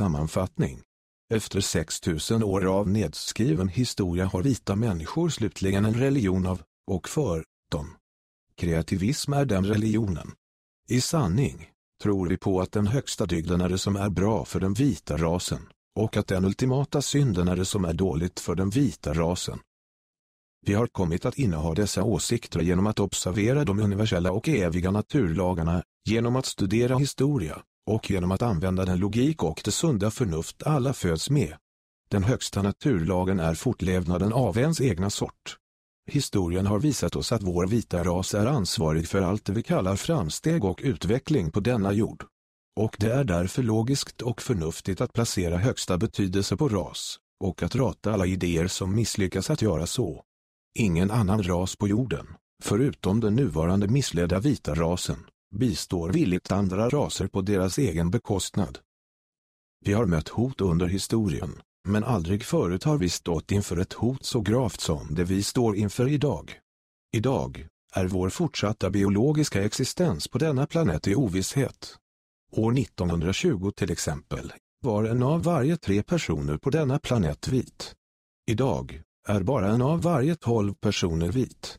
sammanfattning. Efter 6000 år av nedskriven historia har vita människor slutligen en religion av, och för, dem. Kreativism är den religionen. I sanning, tror vi på att den högsta dygden är det som är bra för den vita rasen, och att den ultimata synden är det som är dåligt för den vita rasen. Vi har kommit att inneha dessa åsikter genom att observera de universella och eviga naturlagarna, genom att studera historia, och genom att använda den logik och det sunda förnuft alla föds med. Den högsta naturlagen är fortlevnaden av ens egna sort. Historien har visat oss att vår vita ras är ansvarig för allt det vi kallar framsteg och utveckling på denna jord. Och det är därför logiskt och förnuftigt att placera högsta betydelse på ras, och att rata alla idéer som misslyckas att göra så. Ingen annan ras på jorden, förutom den nuvarande missledda vita rasen, bistår villigt andra raser på deras egen bekostnad. Vi har mött hot under historien, men aldrig förut har vi stått inför ett hot så gravt som det vi står inför idag. Idag är vår fortsatta biologiska existens på denna planet i ovisshet. År 1920 till exempel var en av varje tre personer på denna planet vit. Idag är bara en av varje tolv personer vit.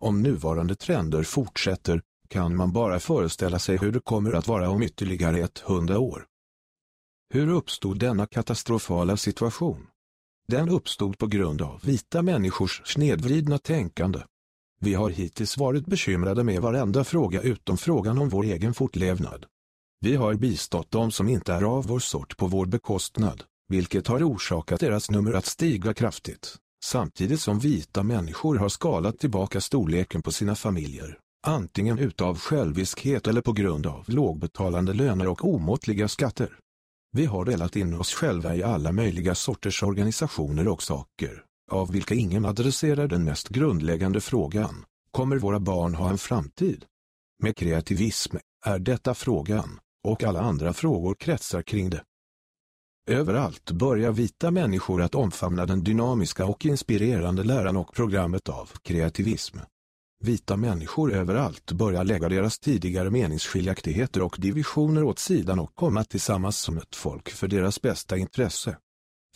Om nuvarande trender fortsätter kan man bara föreställa sig hur det kommer att vara om ytterligare ett hundra år. Hur uppstod denna katastrofala situation? Den uppstod på grund av vita människors snedvridna tänkande. Vi har hittills varit bekymrade med varenda fråga utom frågan om vår egen fortlevnad. Vi har bistått dem som inte är av vår sort på vår bekostnad, vilket har orsakat deras nummer att stiga kraftigt, samtidigt som vita människor har skalat tillbaka storleken på sina familjer, antingen utav själviskhet eller på grund av lågbetalande löner och omåttliga skatter. Vi har delat in oss själva i alla möjliga sorters organisationer och saker, av vilka ingen adresserar den mest grundläggande frågan, kommer våra barn ha en framtid? Med kreativism är detta frågan, och alla andra frågor kretsar kring det. Överallt börjar vita människor att omfamna den dynamiska och inspirerande läran och programmet av kreativism. Vita människor överallt börjar lägga deras tidigare meningsskiljaktigheter och divisioner åt sidan och komma tillsammans som ett folk för deras bästa intresse.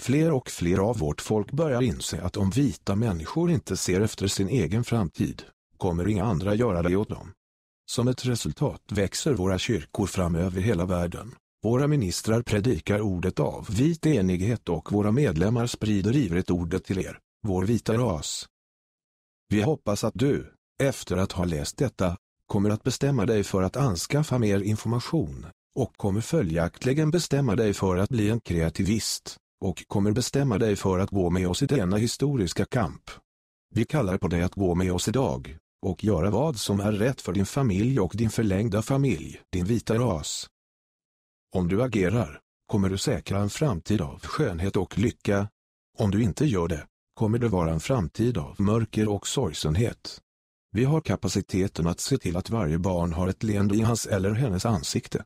Fler och fler av vårt folk börjar inse att om vita människor inte ser efter sin egen framtid, kommer inga andra göra det åt dem. Som ett resultat växer våra kyrkor fram över hela världen. Våra ministrar predikar ordet av vit enighet och våra medlemmar sprider ivrigt ordet till er, vår vita ras. Vi hoppas att du, efter att ha läst detta, kommer att bestämma dig för att anskaffa mer information, och kommer följaktligen bestämma dig för att bli en kreativist, och kommer bestämma dig för att gå med oss i denna historiska kamp. Vi kallar på dig att gå med oss idag, och göra vad som är rätt för din familj och din förlängda familj, din vita ras. Om du agerar, kommer du säkra en framtid av skönhet och lycka. Om du inte gör det, kommer det vara en framtid av mörker och sorgsenhet. Vi har kapaciteten att se till att varje barn har ett leende i hans eller hennes ansikte.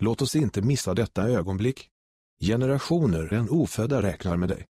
Låt oss inte missa detta ögonblick. Generationer än ofödda räknar med dig.